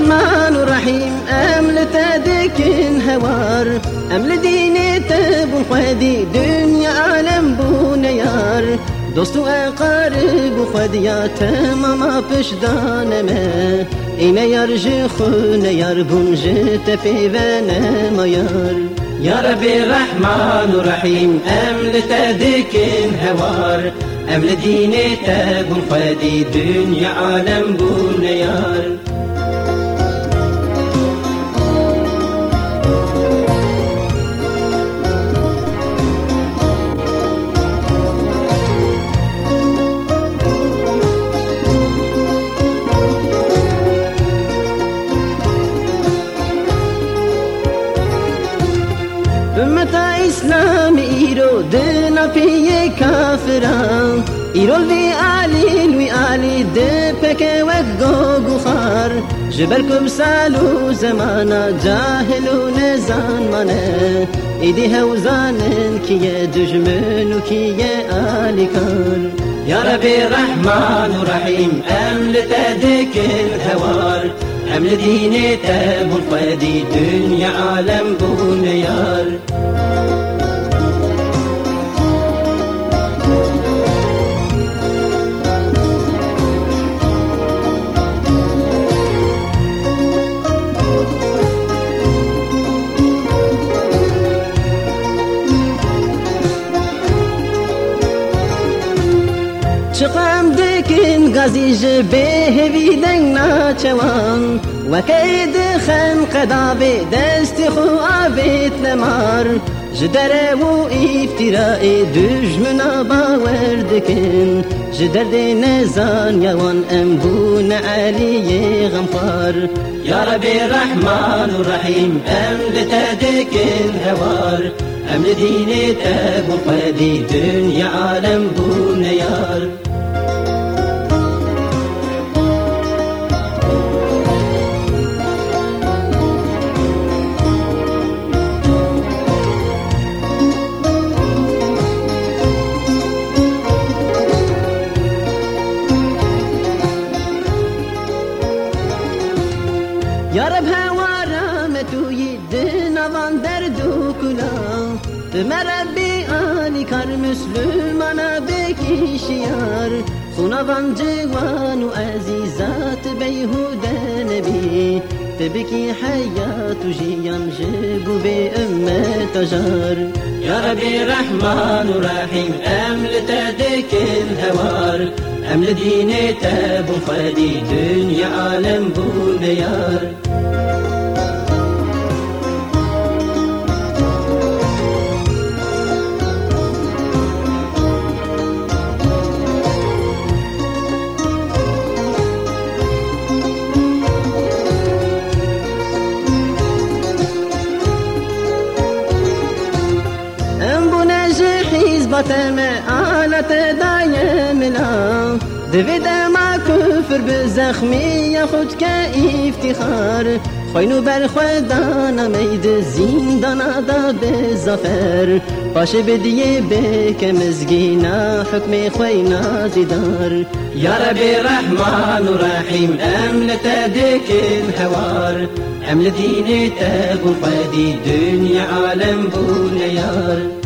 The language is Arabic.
الرحمن الرحيم. أم لتدك هوار أم لدين تب خدي دنيا عالم بون يار دوست أقارب خدي خدیا تماما پشدانمه اینه یار جی خونه یار بون جی تفی و نما یار یا ربی رحمان و رحیم امل هوار أم لدين تب خدي دنيا عالم بون İslam iro dina piye kafiran iro vi ali vi ali de peke ve gogu khar جبر كم سالو زمانا جاهل ونزان مانا. إيدي هوزان كي دجمن وكي آلي كان. يا ربي رحمن ورحيم أمل تدك الهوار. أمل ديني تاب الفادي دنيا عالم بنيار چقم دکن غزیج به دنگ ناچوان. وكيد خن قدابي دست خو آبيت نمار. جدر و افتراء دجمنا باور دكن جدر دي نزان يوان أنبون علي غمفار يا ربي الرحمن الرحيم أم لتدك الهوار أم لديني تابو قدي دنيا عالم بونيار يا رب هوارا متوي دنا وان دردو كلا تمربي آني كار مسلمانا بكي شيار خونا وان جوان وعزيزات بيهودا نبي تبكي حياة جيان جبو بأمة جار يا ربي رحمن ورحيم أم لتدك الهوار. أم لديني تاب فدي دنيا عالم بونيار حزبة ما آلت دايمنا دوید ما خود بر دا به زفر باش بدیه به که مزگینا حکم خوینا زیدار یا ربی رحمان و رحیم ام لتدك الهوار ام لديني تابو فادي دنيا عالم بونيار